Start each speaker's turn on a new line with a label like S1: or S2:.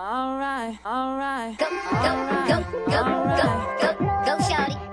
S1: Alright, alright.
S2: Go, go, go, go, go, go, go, go, shawty.